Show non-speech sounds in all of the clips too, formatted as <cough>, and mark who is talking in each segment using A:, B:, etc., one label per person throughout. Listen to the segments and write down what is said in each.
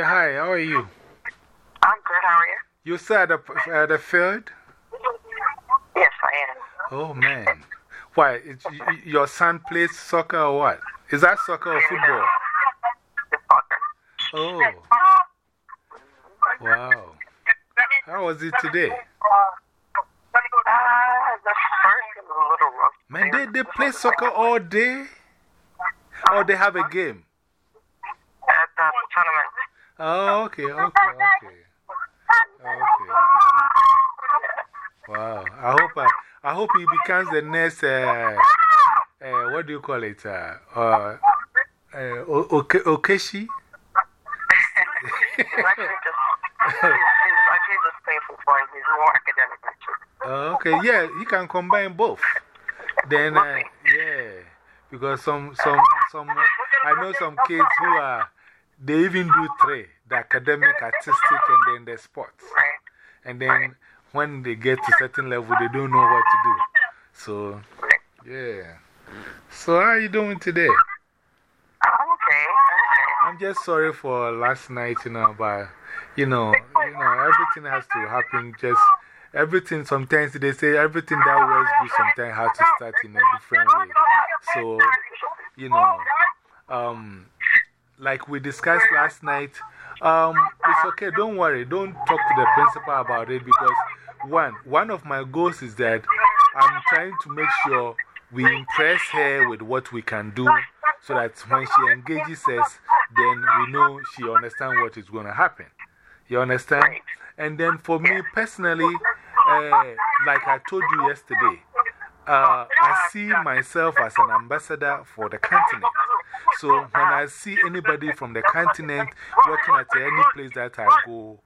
A: Yeah, hi, how are you?
B: I'm good, how are you?
A: You said at the, the field?
B: Yes, I am.
A: Oh, man. Why? Your son plays soccer or what? Is that soccer or football?
B: It's soccer.
A: Oh. Wow. How was it today?
B: Uh, the first was a little rough.
A: Man, they, they play soccer all day? Or they have a game? Oh, okay, okay, okay. Okay. Wow. I hope, I, I hope he becomes the next, uh, uh, what do you call it? Uh, uh, uh, Oke Okeshi? <laughs> okay, yeah, you can combine both. Then, uh, yeah, because some, some, some, I know some kids who are, they even do three the academic, artistic, and then the sports. And then when they get to certain level, they don't know what to do. So, yeah. So, how are you doing today?
B: I'm okay. I'm
A: just sorry for last night, you know, but, you know, you know, everything has to happen. Just everything, sometimes they say everything that works good sometimes has to start in a different way. So, you know, um, like we discussed last night, um, it's okay, don't worry, don't talk to the principal about it because, one, one of my goals is that I'm trying to make sure we impress her with what we can do so that when she engages us, then we know she understands what is going to happen. You understand? And then for me personally, uh, like I told you yesterday, uh, I see myself as an ambassador for the continent. So when I see anybody from the continent working at any place that I go,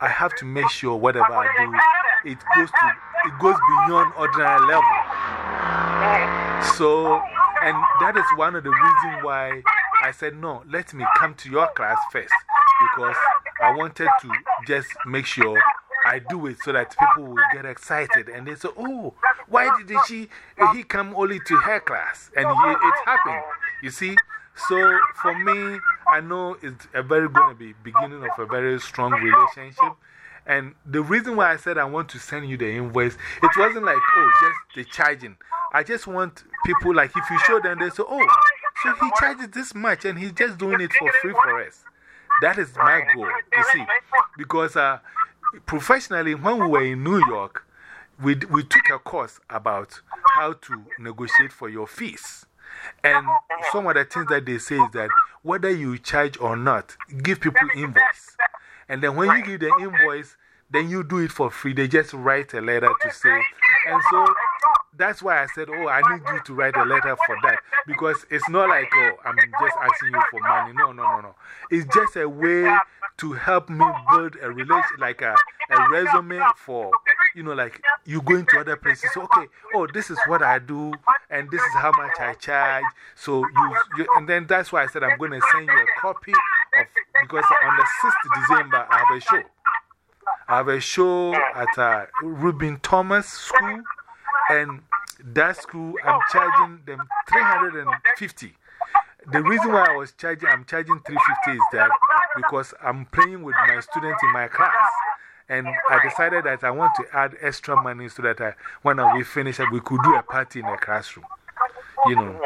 A: I have to make sure whatever I do, it goes, to, it goes beyond ordinary level. So, and that is one of the reasons why I said, no, let me come to your class first. Because I wanted to just make sure I do it so that people will get excited and they say, oh, why did she, he come only to her class? And he, it happened, you see. So for me, I know it's a very going to be beginning of a very strong relationship. And the reason why I said I want to send you the invoice, it wasn't like, oh, just the charging. I just want people, like, if you show them, they say, oh, so he charges this much and he's just doing it for free for us. That is my goal, you see. Because uh, professionally, when we were in New York, we, we took a course about how to negotiate for your fees. And some of the things that they say is that whether you charge or not, give people invoice. And then when you give the invoice, then you do it for free. They just write a letter to say. And so that's why I said, Oh, I need you to write a letter for that. Because it's not like, Oh, I'm just asking you for money. No, no, no, no. It's just a way to help me build a relation, like a, a resume for, you know, like you going to other places. Okay, oh, this is what I do, and this is how much I charge. So you, you and then that's why I said I'm going to send you a copy of, because on the 6th December, I have a show. I have a show at uh, Ruby Thomas School, and that school, I'm charging them 350 The reason why I was charging, I'm charging 350 is that because I'm playing with my students in my class. And I decided that I want to add extra money so that I, when we finish, we could do a party in the classroom. You know.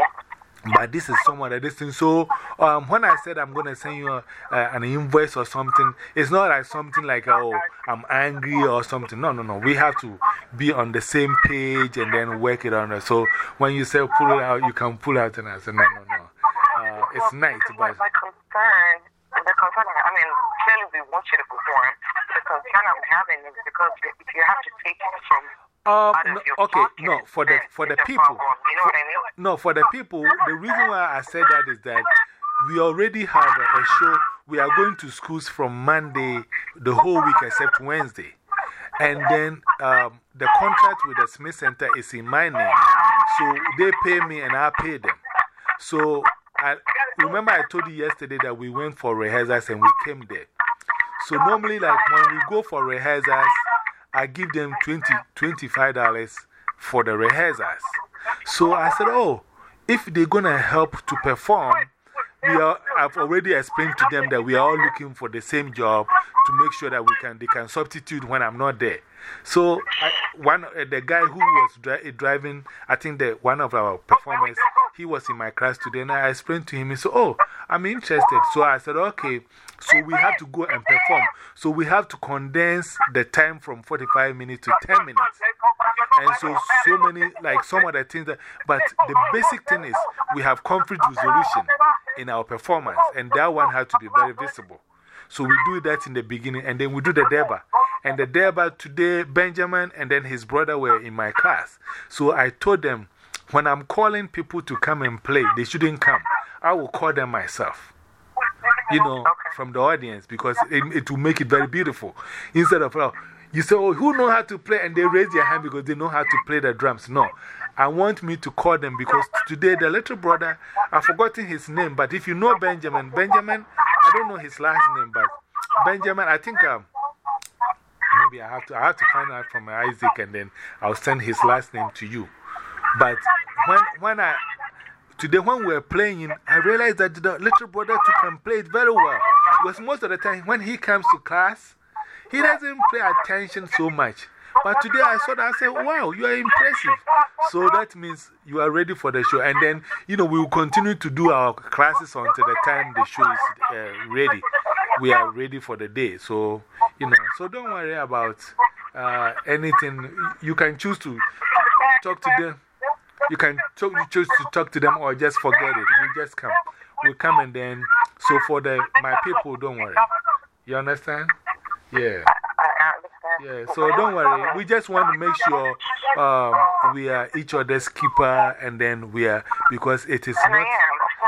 A: But this is some of the distance. So um, when I said I'm going to send you a, uh, an invoice or something, it's not like something like, oh, I'm angry or something. No, no, no. We have to be on the same page and then work it on. So when you say pull it out, you can pull out. And I said, no, no, no. Uh, it's nice. But
B: my concern, the concern, I mean, clearly we want you to perform. Concern I'm having because you have to take it from
A: uh, no, okay, no, for the, for the people.
B: You know I mean?
A: No, for the people, the reason why I said that is that we already have a, a show. We are going to schools from Monday, the whole week except Wednesday. And then um, the contract with the Smith Center is in my name. So they pay me and I pay them. So I remember I told you yesterday that we went for rehearsals and we came there. So normally, like when we go for rehearsals, I give them 20 $25 for the rehearsals. So I said, oh, if they're going to help to perform, we are, I've already explained to them that we are all looking for the same job to make sure that we can, they can substitute when I'm not there. So, I, one, uh, the guy who was dri driving, I think that one of our performers, he was in my class today, and I explained to him, he said, Oh, I'm interested. So I said, Okay, so we have to go and perform. So we have to condense the time from 45 minutes to 10 minutes. And so, so many, like some of the things that, but the basic thing is we have conflict resolution in our performance, and that one had to be very visible. So we do that in the beginning, and then we do the deba. And the deba today, Benjamin and then his brother were in my class. So I told them, when I'm calling people to come and play, they shouldn't come. I will call them myself. You know, from the audience, because it, it will make it very beautiful. Instead of, oh, you say, oh, who know how to play? And they raise their hand because they know how to play the drums. No. I want me to call them because today the little brother, I've forgotten his name, but if you know Benjamin, Benjamin, I don't know his last name, but Benjamin, I think um, maybe I have, to, I have to find out from Isaac and then I'll send his last name to you. But when, when I, today when we were playing, I realized that the little brother can play it very well. Because most of the time when he comes to class, he doesn't pay attention so much. But today I saw that, I said, wow, you are impressive. So that means you are ready for the show. And then, you know, we will continue to do our classes until the time the show is uh, ready. We are ready for the day. So, you know, so don't worry about uh, anything. You can choose to talk to them. You can talk, you choose to talk to them or just forget it. We just come. We come and then, so for the, my people, don't worry. You understand? Yeah. Yeah, so don't worry. We just want to make sure um, we are each other's keeper and then we are, because it is
B: and
A: not.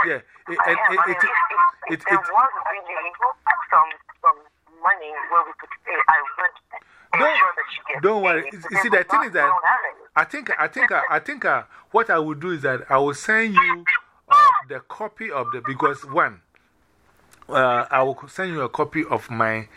A: Yeah, it,
B: I
A: it, it, it, it,
B: there
A: it,
B: was really some, some money where we could pay, I would
A: Don't-
B: ensure that she gets
A: don't worry.
B: paid.
A: You see, the thing is that-
B: it.
A: I think, I think, I, I think uh, what I will do is that I will send you uh, the copy of the, because one, uh, I will send you a copy of my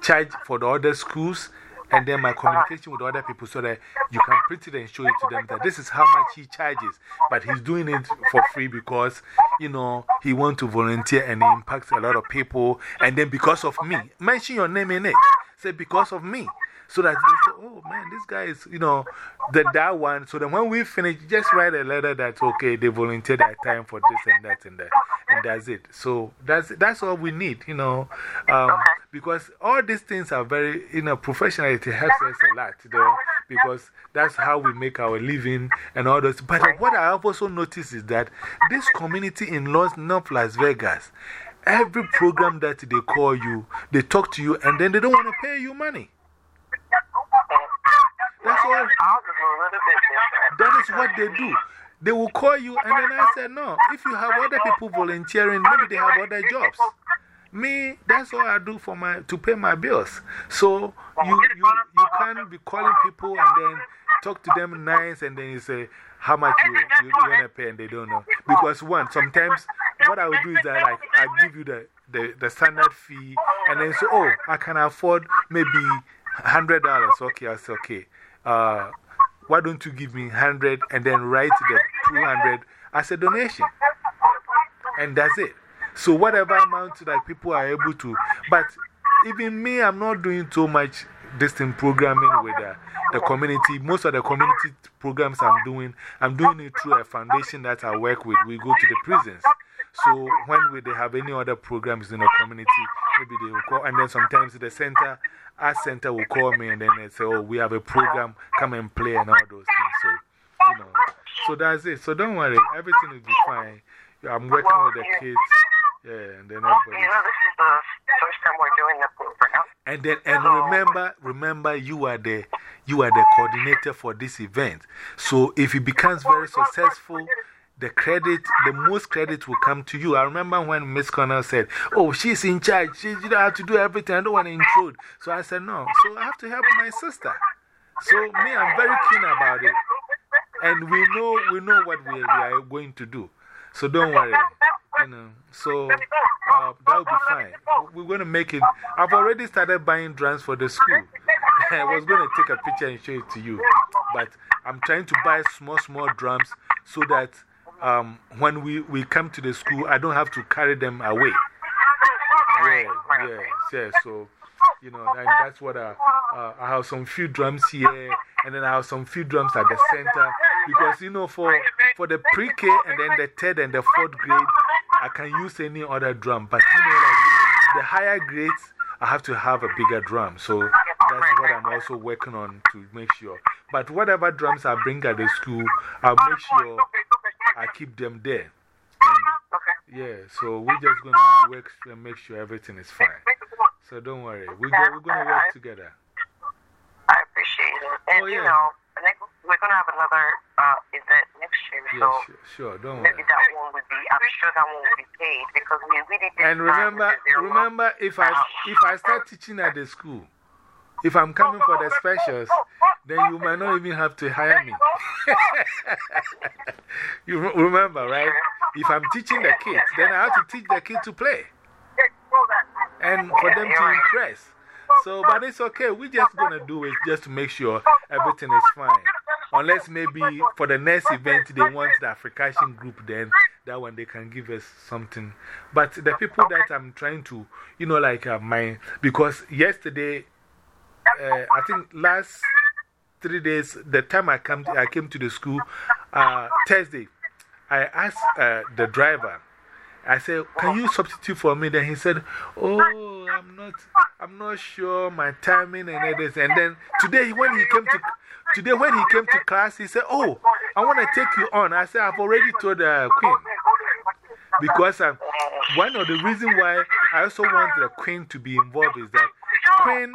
A: charge for the other schools and then my communication with other people so that you can print it and show it to them that this is how much he charges. But he's doing it for free because, you know, he wants to volunteer and it impacts a lot of people. And then because of me, mention your name in it. Say because of me. So that they say, oh man, this guy is, you know, the, that one. So then when we finish, just write a letter that, okay, they volunteered their time for this and that and that. And that's it. So that's, that's all we need, you know. Um, because all these things are very, you know, professional. It helps us a lot, you know, because that's how we make our living and all those. But what I have also noticed is that this community in Los, North Las Vegas, every program that they call you, they talk to you, and then they don't want to pay you money. That is what they do. They will call you, and then I said, No, if you have other people volunteering, maybe they have other jobs. Me, that's all I do for my, to pay my bills. So you, you, you can't be calling people and then talk to them nice, and then you say how much you, you, you want to pay, and they don't know. Because, one, sometimes what I will do is that like, I give you the, the, the standard fee, and then say, Oh, I can afford maybe $100. Okay, I say, Okay. Uh, why don't you give me 100 and then write the 200 as a donation? And that's it. So, whatever amount that people are able to, but even me, I'm not doing too much distant programming with the, the community. Most of the community programs I'm doing, I'm doing it through a foundation that I work with. We go to the prisons. So, when we, they have any other programs in the community, maybe they will call, and then sometimes the center, our center will call me and then they say, Oh, we have a program, come and play, and all those things. So, you know, so that's it. So, don't worry, everything will be fine. I'm working with the kids. Yeah, and then everybody.
B: you know, this is the first time we're doing the program.
A: And then, and remember, remember, you are the, you are the coordinator for this event. So if it becomes very successful, the credit, the most credit will come to you. I remember when Miss Connell said, Oh, she's in charge. She, you don't have to do everything. I don't want to intrude. So I said, No. So I have to help my sister. So me, I'm very keen about it. And we know, we know what we, we are going to do. So don't worry. You know, so uh, that will be fine. We're going to make it. I've already started buying drums for the school. <laughs> I was going to take a picture and show it to you. But I'm trying to buy small, small drums so that um, when we, we come to the school, I don't have to carry them away. Yeah, yeah, yeah. So, you know, and that's what I, uh, I have some few drums here, and then I have some few drums at the center. Because, you know, for, for the pre K and then the third and the fourth grade, I can use any other drum. But, you know, like the higher grades, I have to have a bigger drum. So that's what I'm also working on to make sure. But whatever drums I bring at the school, I'll make sure I keep them there.
B: Okay.
A: Yeah, so we're just going to work and make sure everything is fine. So don't worry, we go, we're going to work together.
B: I appreciate it. And,
A: Oh,
B: you know, we're going to have another uh, event next year.
A: Yeah,
B: so
A: sure, sure, don't
B: maybe
A: worry.
B: that one would be, I'm sure that one will be paid because we really did
A: And remember, remember if I, if I start teaching at the school, if I'm coming for the specials, then you might not even have to hire me. <laughs> you remember, right? If I'm teaching the kids, then I have to teach the kids to play and for them to impress. So, but it's okay. We're just going to do it just to make sure everything is fine. Unless maybe for the next event they want the African group, then that one they can give us something. But the people that I'm trying to, you know, like uh, my, because yesterday, uh, I think last three days, the time I, come I came to the school, uh, Thursday, I asked uh, the driver, I said, Can you substitute for me? Then he said, Oh, I'm not, I'm not sure my timing and everything. And then today, when he came to, today, when he came to class, he said, Oh, I want to take you on. I said, I've already told the Queen. Because um, one of the reasons why I also want the Queen to be involved is that Queen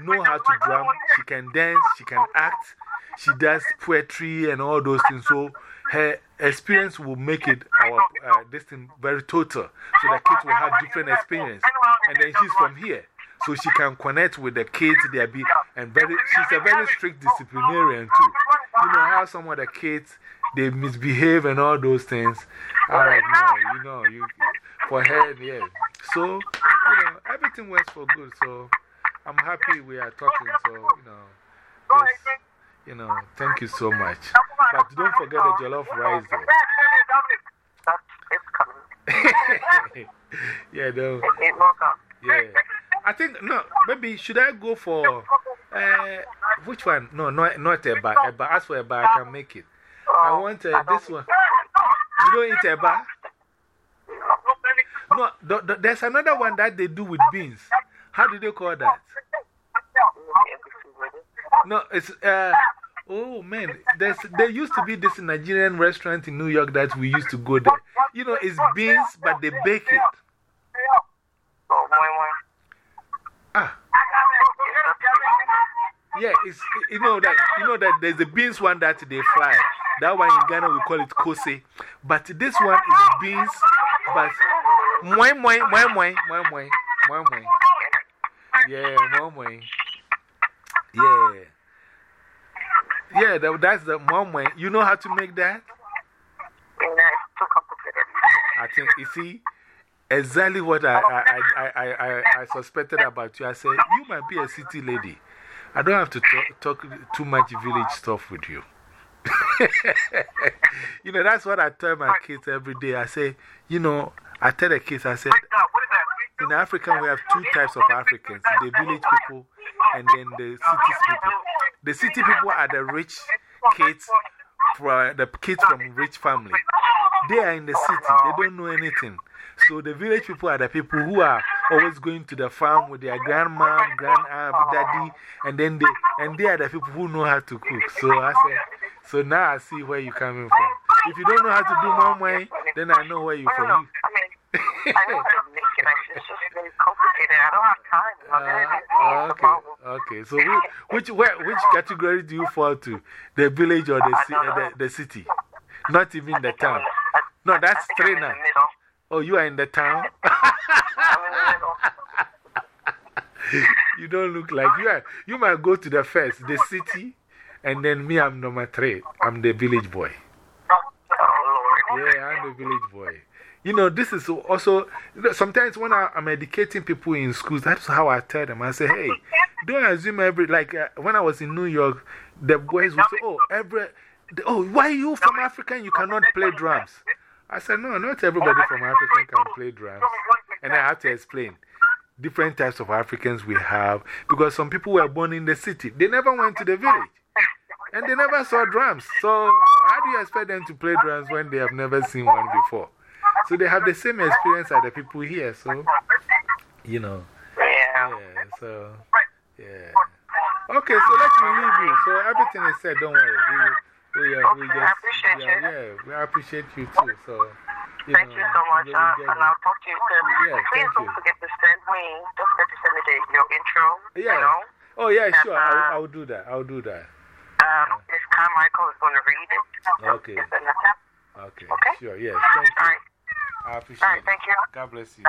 A: know how to drum, she can dance, she can act, she does poetry and all those things. So her experience will make it our uh, this thing very total. So the kids will have different experience. And then she's from here. So she can connect with the kids, they be, and very, she's a very strict disciplinarian too. You know how some of the kids, they misbehave and all those things. I'm like, no, you know, you, for her, yeah. So, you know, everything works for good. So, I'm happy we are talking. So, you know, just, you know, thank you so much. But don't forget the jollof rice, though. <laughs> Yeah, though. Yeah. I think, no, maybe should I go for uh, which one? No, not, not Eba. Eba. As for Eba, I can make it. I want uh, this one. You don't eat Eba? No, th th there's another one that they do with beans. How do they call that? No, it's, uh, oh man, there's, there used to be this Nigerian restaurant in New York that we used to go there. You know, it's beans, but they bake it. Ah. Yeah, it's, you know that, you know that there's a beans one that they fry. That one in Ghana we call it kose. But this one is beans, but moi, moi moi, moi moi. Yeah, moi moi. Yeah. Yeah, that, that's the moi moi. You know how to make that? I think, you see, exactly what I, I, I, I, I, I suspected about you. I said, you might be a city lady. I don't have to talk, talk too much village stuff with you. <laughs> you know, that's what I tell my kids every day. I say, you know, I tell the kids, I said, in Africa, we have two types of Africans the village people and then the city people. The city people are the rich kids, the kids from rich family. They are in the city, they don't know anything. So the village people are the people who are always going to the farm with their grandma, grand daddy, and then they, and they are the people who know how to cook. So I say, so now I see where you're coming from. If you don't know how to do one way, then I know where you're from.
B: I mean, I know how to make it. I just- It's just very complicated. I don't have time. You know, that is-
A: Uh, okay, okay. So, which, where, which category do you fall to? The village or the, ci uh, the, the city? Not even the town. No, that's three now. Oh, you are in the town? <laughs>
B: I'm in the middle. <laughs>
A: you don't look like you are. You might go to the first, the city, and then me, I'm number three. I'm the village boy.
B: Oh,
A: Yeah, I'm the village boy. You know, this is also sometimes when I, I'm educating people in schools, that's how I tell them. I say, hey, don't assume every, like uh, when I was in New York, the boys would say, oh, every, oh, why you from Africa you cannot play drums? I said, no, not everybody from Africa can play drums. And I had to explain different types of Africans we have because some people were born in the city. They never went to the village and they never saw drums. So, how do you expect them to play drums when they have never seen one before? So, they have the same experience as the people here. So, you know.
B: Yeah.
A: Yeah, so, yeah. Okay, so let me leave you. So, everything is said, don't worry. We, we, uh, we
B: Okay,
A: just,
B: I appreciate
A: yeah,
B: you.
A: yeah, we appreciate you too. So, you
B: Thank
A: know,
B: you so much, uh, and. I'll talk to you soon.
A: Yeah,
B: Please don't
A: you.
B: forget to send me, don't forget to send me the, your intro.
A: Yeah.
B: You know,
A: Oh, yeah, sure.
B: Uh,
A: I'll, I'll do that. I'll do that.
B: um, Miss Carmichael is going to read it.
A: Okay.
B: It's in the tab.
A: Okay.
B: Okay.
A: Sure. Yes. Thank
B: All
A: you. I appreciate it.
B: All right, Thank you.
A: God bless you.